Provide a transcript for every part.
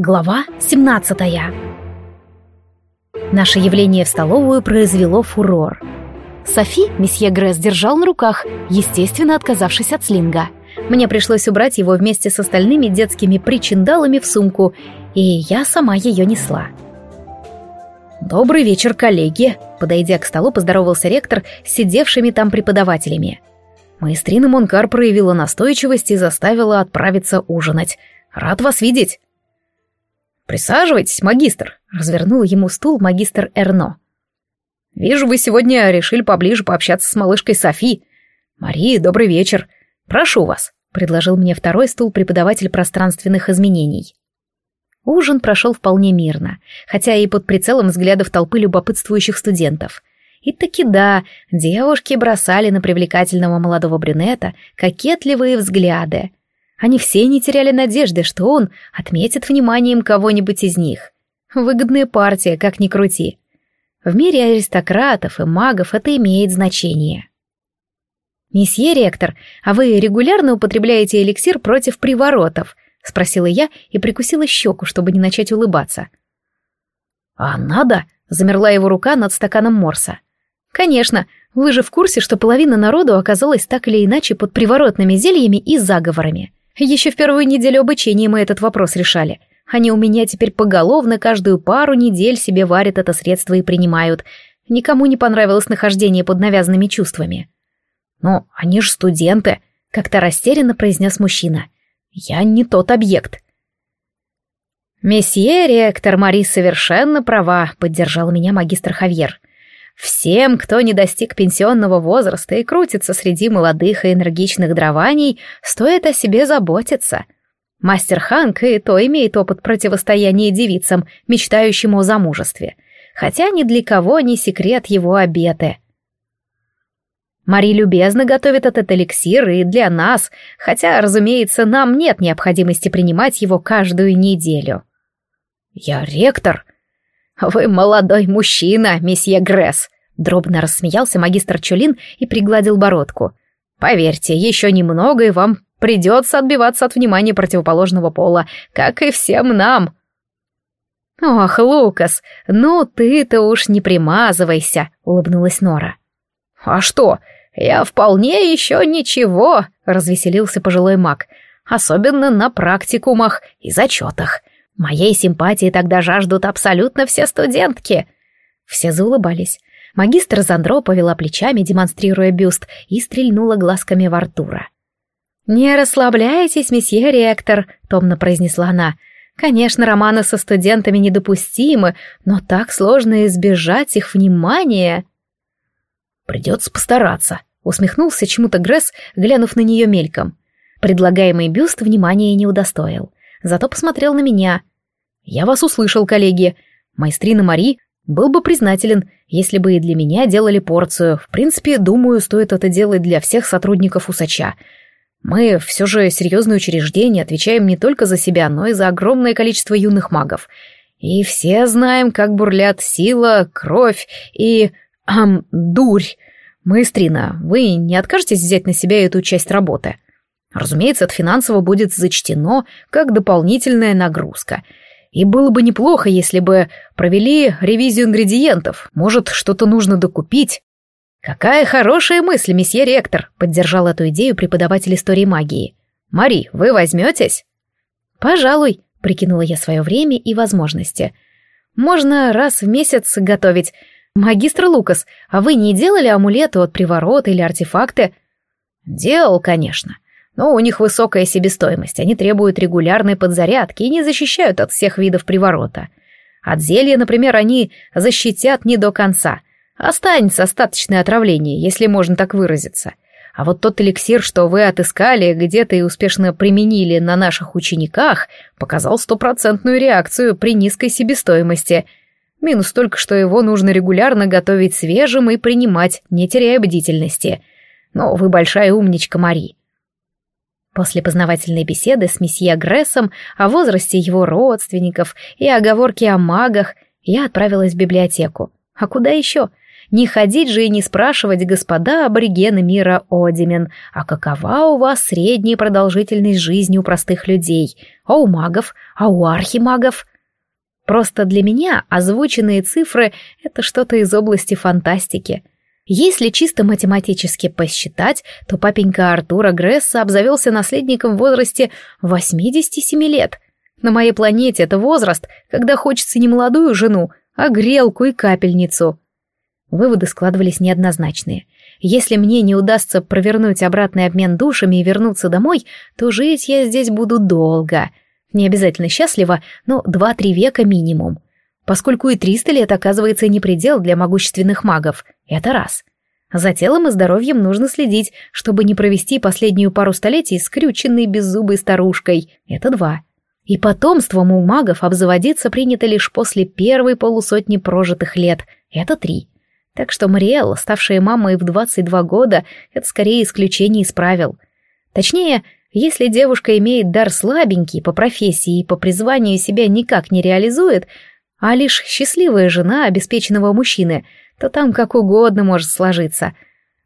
Глава 17 Наше явление в столовую произвело фурор. Софи месье Гресс держал на руках, естественно, отказавшись от слинга. Мне пришлось убрать его вместе с остальными детскими причиндалами в сумку, и я сама ее несла. «Добрый вечер, коллеги!» Подойдя к столу, поздоровался ректор с сидевшими там преподавателями. Маэстрина Монкар проявила настойчивость и заставила отправиться ужинать. «Рад вас видеть!» «Присаживайтесь, магистр», — развернул ему стул магистр Эрно. «Вижу, вы сегодня решили поближе пообщаться с малышкой Софи. Мария, добрый вечер. Прошу вас», — предложил мне второй стул преподаватель пространственных изменений. Ужин прошел вполне мирно, хотя и под прицелом взглядов толпы любопытствующих студентов. И таки да, девушки бросали на привлекательного молодого брюнета кокетливые взгляды, они все не теряли надежды, что он отметит вниманием кого-нибудь из них. Выгодная партия, как ни крути. В мире аристократов и магов это имеет значение. «Месье ректор, а вы регулярно употребляете эликсир против приворотов?» — спросила я и прикусила щеку, чтобы не начать улыбаться. «А надо?» — замерла его рука над стаканом морса. «Конечно, вы же в курсе, что половина народу оказалась так или иначе под приворотными зельями и заговорами. Еще в первую неделю обучения мы этот вопрос решали. Они у меня теперь поголовно каждую пару недель себе варят это средство и принимают. Никому не понравилось нахождение под навязанными чувствами. «Но они же студенты», — как-то растерянно произнес мужчина. «Я не тот объект». «Месье ректор Мари совершенно права», — поддержал меня магистр Хавьер. Всем, кто не достиг пенсионного возраста и крутится среди молодых и энергичных дрований, стоит о себе заботиться. Мастер Ханк и то имеет опыт противостояния девицам, мечтающим о замужестве. Хотя ни для кого не секрет его обеты. Мари любезно готовит этот эликсир и для нас, хотя, разумеется, нам нет необходимости принимать его каждую неделю. «Я ректор», «Вы молодой мужчина, месье Гресс!» Дробно рассмеялся магистр Чулин и пригладил бородку. «Поверьте, еще немного, и вам придется отбиваться от внимания противоположного пола, как и всем нам». «Ох, Лукас, ну ты-то уж не примазывайся», — улыбнулась Нора. «А что, я вполне еще ничего», — развеселился пожилой маг, «особенно на практикумах и зачетах. Моей симпатии тогда жаждут абсолютно все студентки. Все заулыбались. Магистр Зандро повела плечами, демонстрируя бюст, и стрельнула глазками в Артура. «Не расслабляйтесь, месье ректор», — томно произнесла она. «Конечно, романы со студентами недопустимы, но так сложно избежать их внимания». «Придется постараться», — усмехнулся чему-то Гресс, глянув на нее мельком. Предлагаемый бюст внимания не удостоил. Зато посмотрел на меня. «Я вас услышал, коллеги. Майстрина Мари был бы признателен, если бы и для меня делали порцию. В принципе, думаю, стоит это делать для всех сотрудников усача. Мы все же серьезное учреждение, отвечаем не только за себя, но и за огромное количество юных магов. И все знаем, как бурлят сила, кровь и... Ам, дурь. Маэстрина, вы не откажетесь взять на себя эту часть работы? Разумеется, это финансово будет зачтено как дополнительная нагрузка — и было бы неплохо, если бы провели ревизию ингредиентов. Может, что-то нужно докупить. Какая хорошая мысль, месье ректор, поддержал эту идею преподаватель истории магии. Мари, вы возьметесь? Пожалуй, прикинула я свое время и возможности. Можно раз в месяц готовить. Магистр Лукас, а вы не делали амулеты от приворота или артефакты? Делал, конечно. Но у них высокая себестоимость, они требуют регулярной подзарядки и не защищают от всех видов приворота. От зелья, например, они защитят не до конца. Останется остаточное отравление, если можно так выразиться. А вот тот эликсир, что вы отыскали где-то и успешно применили на наших учениках, показал стопроцентную реакцию при низкой себестоимости. Минус только, что его нужно регулярно готовить свежим и принимать, не теряя бдительности. Но вы большая умничка, Мари. После познавательной беседы с месье Грессом о возрасте его родственников и оговорки о магах я отправилась в библиотеку. А куда еще? Не ходить же и не спрашивать, господа аборигены мира Одимен, а какова у вас средняя продолжительность жизни у простых людей, а у магов, а у архимагов? Просто для меня озвученные цифры — это что-то из области фантастики. Если чисто математически посчитать, то папенька Артура Гресса обзавелся наследником в возрасте 87 лет. На моей планете это возраст, когда хочется не молодую жену, а грелку и капельницу. Выводы складывались неоднозначные. Если мне не удастся провернуть обратный обмен душами и вернуться домой, то жить я здесь буду долго. Не обязательно счастливо, но два-три века минимум. Поскольку и триста лет оказывается не предел для могущественных магов. Это раз. За телом и здоровьем нужно следить, чтобы не провести последнюю пару столетий скрюченной беззубой старушкой. Это два. И потомством у магов обзаводиться принято лишь после первой полусотни прожитых лет. Это три. Так что Мариэлла, ставшая мамой в 22 года, это скорее исключение из правил. Точнее, если девушка имеет дар слабенький по профессии и по призванию себя никак не реализует, а лишь счастливая жена обеспеченного мужчины, то там как угодно может сложиться.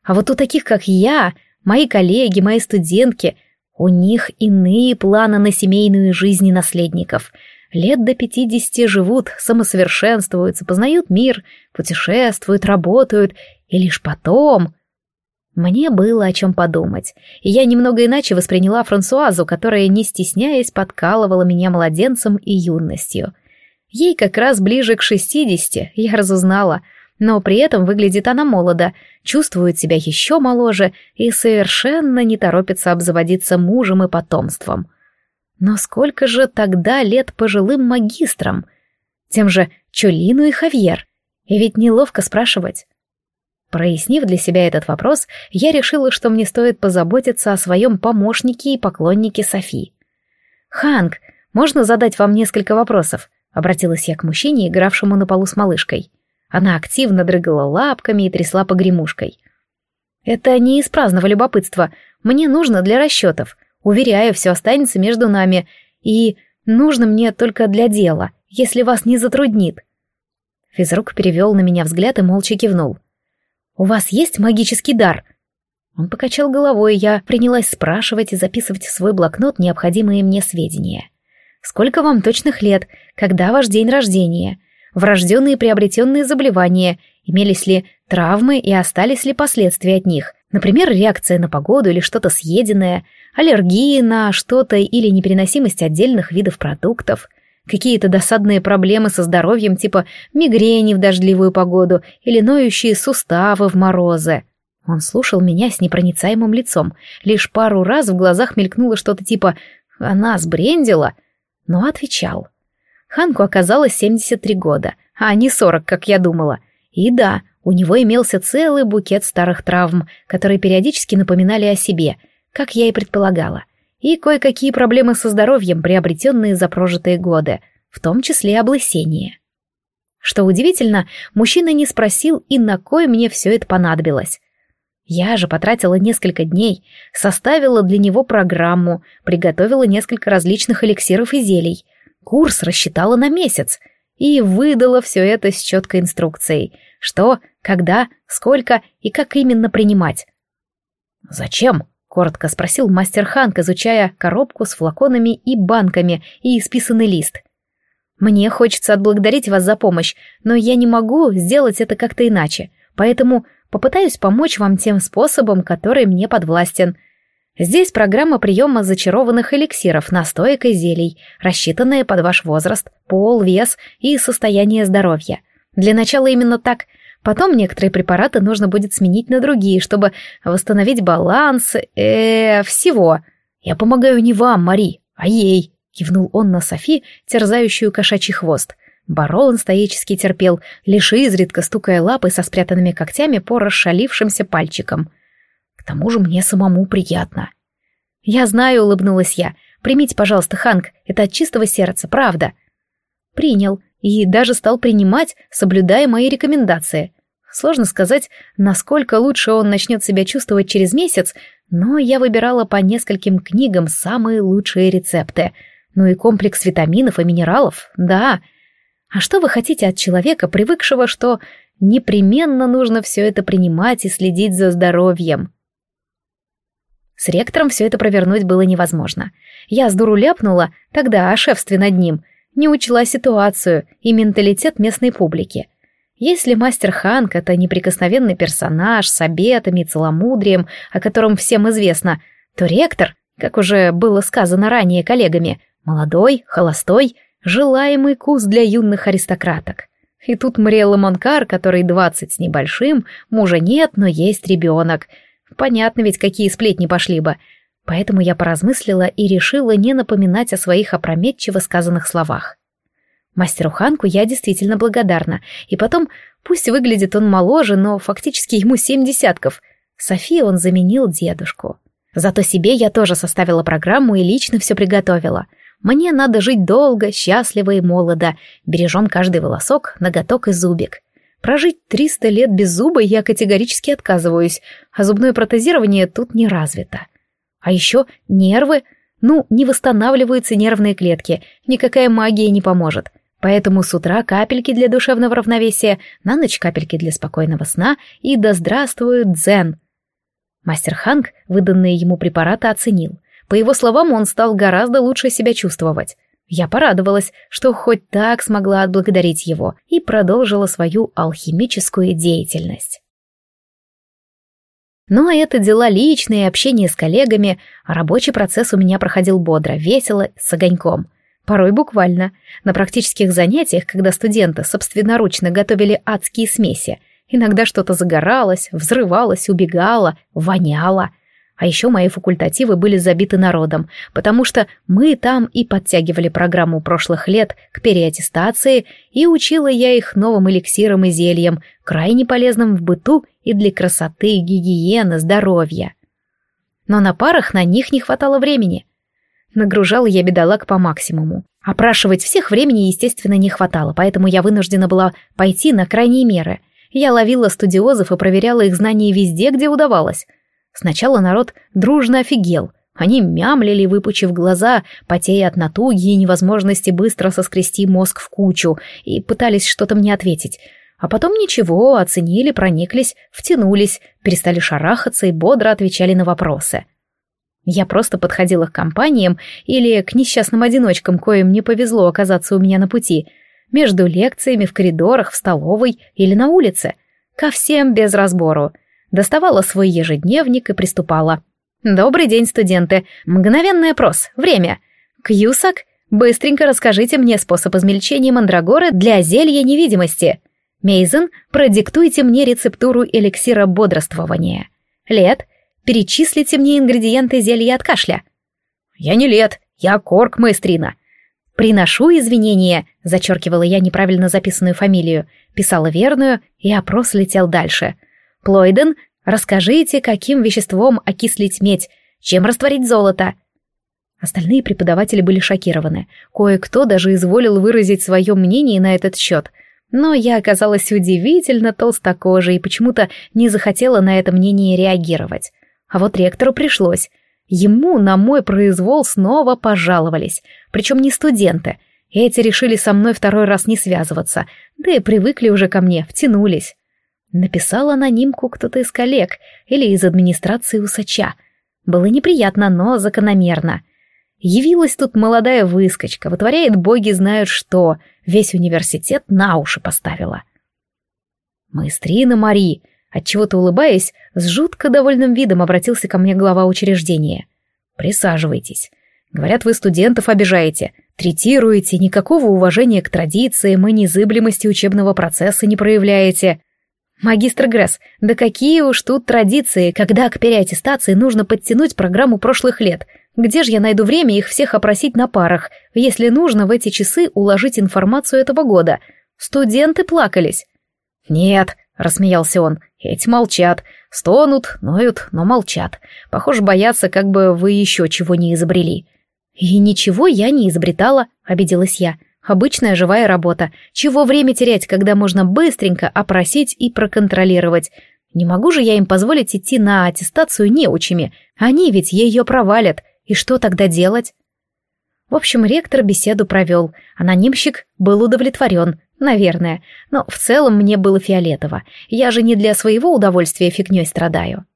А вот у таких, как я, мои коллеги, мои студентки — у них иные планы на семейную жизнь наследников. Лет до пятидесяти живут, самосовершенствуются, познают мир, путешествуют, работают, и лишь потом... Мне было о чем подумать, и я немного иначе восприняла Франсуазу, которая, не стесняясь, подкалывала меня младенцем и юностью. Ей как раз ближе к шестидесяти, я разузнала — но при этом выглядит она молодо, чувствует себя еще моложе и совершенно не торопится обзаводиться мужем и потомством. Но сколько же тогда лет пожилым магистрам? Тем же Чулину и Хавьер. И ведь неловко спрашивать. Прояснив для себя этот вопрос, я решила, что мне стоит позаботиться о своем помощнике и поклоннике Софи. «Ханк, можно задать вам несколько вопросов?» — обратилась я к мужчине, игравшему на полу с малышкой. — она активно дрыгала лапками и трясла погремушкой. «Это не из праздного любопытства. Мне нужно для расчетов. Уверяю, все останется между нами. И нужно мне только для дела, если вас не затруднит». Физрук перевел на меня взгляд и молча кивнул. «У вас есть магический дар?» Он покачал головой, и я принялась спрашивать и записывать в свой блокнот необходимые мне сведения. «Сколько вам точных лет? Когда ваш день рождения? врожденные и приобретенные заболевания, имелись ли травмы и остались ли последствия от них, например, реакция на погоду или что-то съеденное, аллергии на что-то или непереносимость отдельных видов продуктов, какие-то досадные проблемы со здоровьем типа мигрени в дождливую погоду или ноющие суставы в морозы. Он слушал меня с непроницаемым лицом, лишь пару раз в глазах мелькнуло что-то типа «она сбрендила», но отвечал. Ханку оказалось 73 года, а не 40, как я думала. И да, у него имелся целый букет старых травм, которые периодически напоминали о себе, как я и предполагала, и кое-какие проблемы со здоровьем, приобретенные за прожитые годы, в том числе облысение. Что удивительно, мужчина не спросил, и на кой мне все это понадобилось. Я же потратила несколько дней, составила для него программу, приготовила несколько различных эликсиров и зелий, Курс рассчитала на месяц и выдала все это с четкой инструкцией, что, когда, сколько и как именно принимать. «Зачем?» — коротко спросил мастер Ханк, изучая коробку с флаконами и банками и исписанный лист. «Мне хочется отблагодарить вас за помощь, но я не могу сделать это как-то иначе, поэтому попытаюсь помочь вам тем способом, который мне подвластен», Здесь программа приема зачарованных эликсиров, настоек и зелий, рассчитанная под ваш возраст, пол, вес и состояние здоровья. Для начала именно так. Потом некоторые препараты нужно будет сменить на другие, чтобы восстановить баланс, э, всего. Я помогаю не вам, Мари, а ей, кивнул он на Софи, терзающую кошачий хвост. Барон стоически терпел, лишь изредка стукая лапой со спрятанными когтями по расшалившимся пальчикам — к тому же мне самому приятно. Я знаю, улыбнулась я. Примите, пожалуйста, Ханк, это от чистого сердца, правда. Принял и даже стал принимать, соблюдая мои рекомендации. Сложно сказать, насколько лучше он начнет себя чувствовать через месяц, но я выбирала по нескольким книгам самые лучшие рецепты. Ну и комплекс витаминов и минералов, да. А что вы хотите от человека, привыкшего, что непременно нужно все это принимать и следить за здоровьем. С ректором все это провернуть было невозможно. Я с дуру ляпнула тогда о шефстве над ним, не учла ситуацию и менталитет местной публики. Если мастер Ханк — это неприкосновенный персонаж с обетами и целомудрием, о котором всем известно, то ректор, как уже было сказано ранее коллегами, молодой, холостой, желаемый кус для юных аристократок. И тут Мариэлла Монкар, который двадцать с небольшим, мужа нет, но есть ребенок. Понятно ведь, какие сплетни пошли бы. Поэтому я поразмыслила и решила не напоминать о своих опрометчиво сказанных словах. Мастеру Ханку я действительно благодарна. И потом, пусть выглядит он моложе, но фактически ему семь десятков. Софии он заменил дедушку. Зато себе я тоже составила программу и лично все приготовила. Мне надо жить долго, счастливо и молодо. Бережем каждый волосок, ноготок и зубик. Прожить 300 лет без зуба я категорически отказываюсь, а зубное протезирование тут не развито. А еще нервы. Ну, не восстанавливаются нервные клетки, никакая магия не поможет. Поэтому с утра капельки для душевного равновесия, на ночь капельки для спокойного сна и да здравствует дзен. Мастер Ханг выданные ему препараты оценил. По его словам, он стал гораздо лучше себя чувствовать. Я порадовалась, что хоть так смогла отблагодарить его и продолжила свою алхимическую деятельность. Ну а это дела личные, общение с коллегами, а рабочий процесс у меня проходил бодро, весело, с огоньком. Порой буквально. На практических занятиях, когда студенты собственноручно готовили адские смеси, иногда что-то загоралось, взрывалось, убегало, воняло. А еще мои факультативы были забиты народом, потому что мы там и подтягивали программу прошлых лет к переаттестации, и учила я их новым эликсирам и зельям, крайне полезным в быту и для красоты, гигиены, здоровья. Но на парах на них не хватало времени — Нагружала я бедолаг по максимуму. Опрашивать всех времени, естественно, не хватало, поэтому я вынуждена была пойти на крайние меры. Я ловила студиозов и проверяла их знания везде, где удавалось. Сначала народ дружно офигел. Они мямлили, выпучив глаза, потея от натуги и невозможности быстро соскрести мозг в кучу, и пытались что-то мне ответить. А потом ничего, оценили, прониклись, втянулись, перестали шарахаться и бодро отвечали на вопросы. Я просто подходила к компаниям или к несчастным одиночкам, коим не повезло оказаться у меня на пути, между лекциями, в коридорах, в столовой или на улице. Ко всем без разбору. Доставала свой ежедневник и приступала. «Добрый день, студенты. Мгновенный опрос. Время. Кьюсак, быстренько расскажите мне способ измельчения мандрагоры для зелья невидимости. Мейзен, продиктуйте мне рецептуру эликсира бодрствования. Лет, Перечислите мне ингредиенты зелья от кашля». «Я не лет, я корк, маэстрина». «Приношу извинения», — зачеркивала я неправильно записанную фамилию, писала верную, и опрос летел дальше. «Плойден, расскажите, каким веществом окислить медь, чем растворить золото?» Остальные преподаватели были шокированы. Кое-кто даже изволил выразить свое мнение на этот счет. Но я оказалась удивительно толстокожей и почему-то не захотела на это мнение реагировать. А вот ректору пришлось. Ему на мой произвол снова пожаловались. Причем не студенты. Эти решили со мной второй раз не связываться. Да и привыкли уже ко мне, втянулись. Написал анонимку кто-то из коллег или из администрации усача. Было неприятно, но закономерно. Явилась тут молодая выскочка, вытворяет боги знают что, весь университет на уши поставила. «Маэстрина Мари, Отчего-то улыбаясь, с жутко довольным видом обратился ко мне глава учреждения. «Присаживайтесь. Говорят, вы студентов обижаете, третируете, никакого уважения к традициям и незыблемости учебного процесса не проявляете». «Магистр Гресс, да какие уж тут традиции, когда к переаттестации нужно подтянуть программу прошлых лет. Где же я найду время их всех опросить на парах, если нужно в эти часы уложить информацию этого года? Студенты плакались». «Нет», — рассмеялся он, эти молчат, стонут, ноют, но молчат. Похоже, боятся, как бы вы еще чего не изобрели. И ничего я не изобретала, обиделась я. Обычная живая работа. Чего время терять, когда можно быстренько опросить и проконтролировать? Не могу же я им позволить идти на аттестацию неучими. Они ведь ее провалят. И что тогда делать? В общем, ректор беседу провел, анонимщик был удовлетворен, наверное, но в целом мне было фиолетово. Я же не для своего удовольствия фигней страдаю.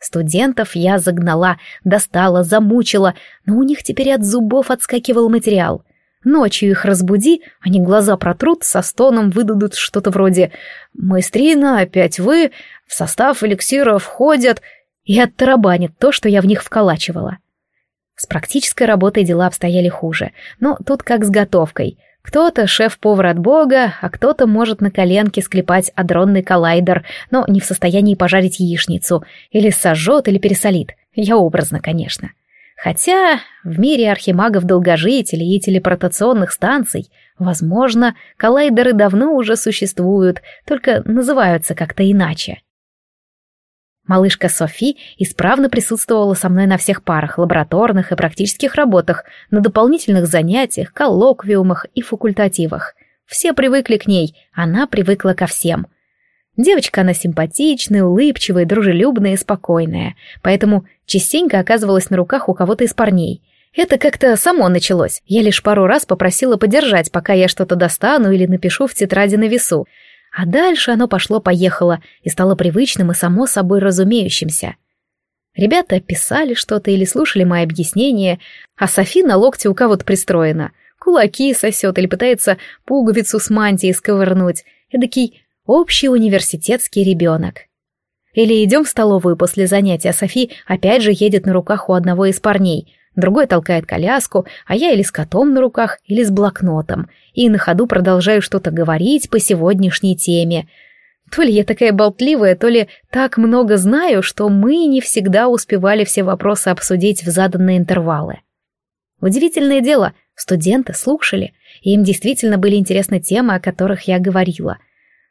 Студентов я загнала, достала, замучила, но у них теперь от зубов отскакивал материал. Ночью их разбуди, они глаза протрут, со стоном выдадут что-то вроде «Маэстрина, опять вы, в состав эликсира входят», и оттарабанит то, что я в них вколачивала. С практической работой дела обстояли хуже, но тут как с готовкой. Кто-то шеф-повар от бога, а кто-то может на коленке склепать адронный коллайдер, но не в состоянии пожарить яичницу, или сожжет, или пересолит. Я образно, конечно. Хотя в мире архимагов-долгожителей и телепортационных станций, возможно, коллайдеры давно уже существуют, только называются как-то иначе. Малышка Софи исправно присутствовала со мной на всех парах, лабораторных и практических работах, на дополнительных занятиях, коллоквиумах и факультативах. Все привыкли к ней, она привыкла ко всем — Девочка она симпатичная, улыбчивая, дружелюбная и спокойная, поэтому частенько оказывалась на руках у кого-то из парней. Это как-то само началось. Я лишь пару раз попросила подержать, пока я что-то достану или напишу в тетради на весу. А дальше оно пошло-поехало и стало привычным и само собой разумеющимся. Ребята писали что-то или слушали мои объяснения, а Софи на локте у кого-то пристроена. Кулаки сосет или пытается пуговицу с мантией сковырнуть. Эдакий Общий университетский ребенок. Или идем в столовую после занятия, Софи опять же едет на руках у одного из парней, другой толкает коляску, а я или с котом на руках, или с блокнотом, и на ходу продолжаю что-то говорить по сегодняшней теме. То ли я такая болтливая, то ли так много знаю, что мы не всегда успевали все вопросы обсудить в заданные интервалы. Удивительное дело, студенты слушали, и им действительно были интересны темы, о которых я говорила —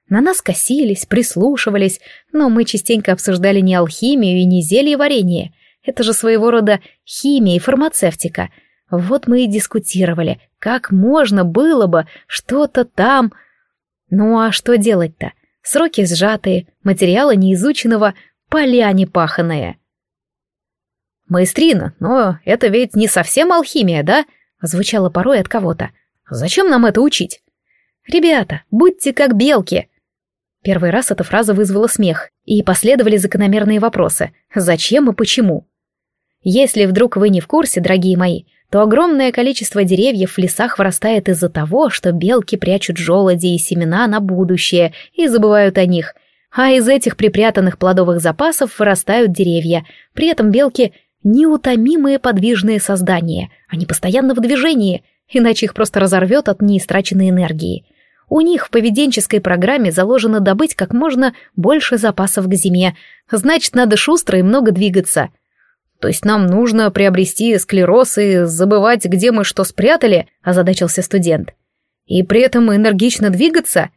на нас косились, прислушивались, но мы частенько обсуждали не алхимию и не зелье варенье. Это же своего рода химия и фармацевтика. Вот мы и дискутировали, как можно было бы что-то там... Ну а что делать-то? Сроки сжатые, материала неизученного, поля непаханные. «Маэстрина, но это ведь не совсем алхимия, да?» Звучало порой от кого-то. «Зачем нам это учить?» «Ребята, будьте как белки!» Первый раз эта фраза вызвала смех, и последовали закономерные вопросы «Зачем и почему?». Если вдруг вы не в курсе, дорогие мои, то огромное количество деревьев в лесах вырастает из-за того, что белки прячут желуди и семена на будущее и забывают о них, а из этих припрятанных плодовых запасов вырастают деревья. При этом белки — неутомимые подвижные создания, они постоянно в движении, иначе их просто разорвет от неистраченной энергии — у них в поведенческой программе заложено добыть как можно больше запасов к зиме. Значит, надо шустро и много двигаться. То есть нам нужно приобрести склероз и забывать, где мы что спрятали, озадачился студент. И при этом энергично двигаться?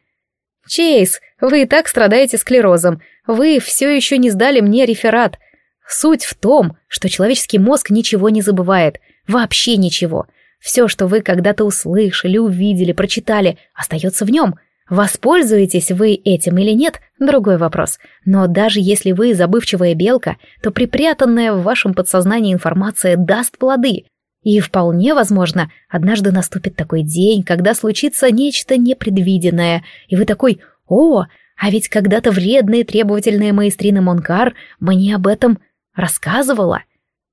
Чейз, вы и так страдаете склерозом. Вы все еще не сдали мне реферат. Суть в том, что человеческий мозг ничего не забывает. Вообще ничего. Все, что вы когда-то услышали, увидели, прочитали, остается в нем. Воспользуетесь вы этим или нет – другой вопрос. Но даже если вы забывчивая белка, то припрятанная в вашем подсознании информация даст плоды. И вполне возможно, однажды наступит такой день, когда случится нечто непредвиденное, и вы такой «О, а ведь когда-то вредная и требовательная маэстрина Монкар мне об этом рассказывала».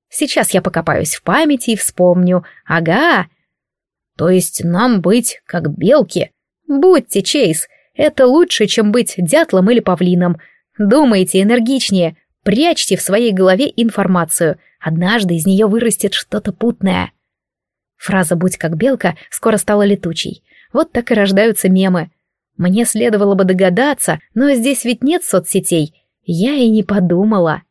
Сейчас я покопаюсь в памяти и вспомню. Ага. То есть нам быть как белки? Будьте, Чейз, это лучше, чем быть дятлом или павлином. Думайте энергичнее, прячьте в своей голове информацию. Однажды из нее вырастет что-то путное. Фраза «будь как белка» скоро стала летучей. Вот так и рождаются мемы. Мне следовало бы догадаться, но здесь ведь нет соцсетей. Я и не подумала.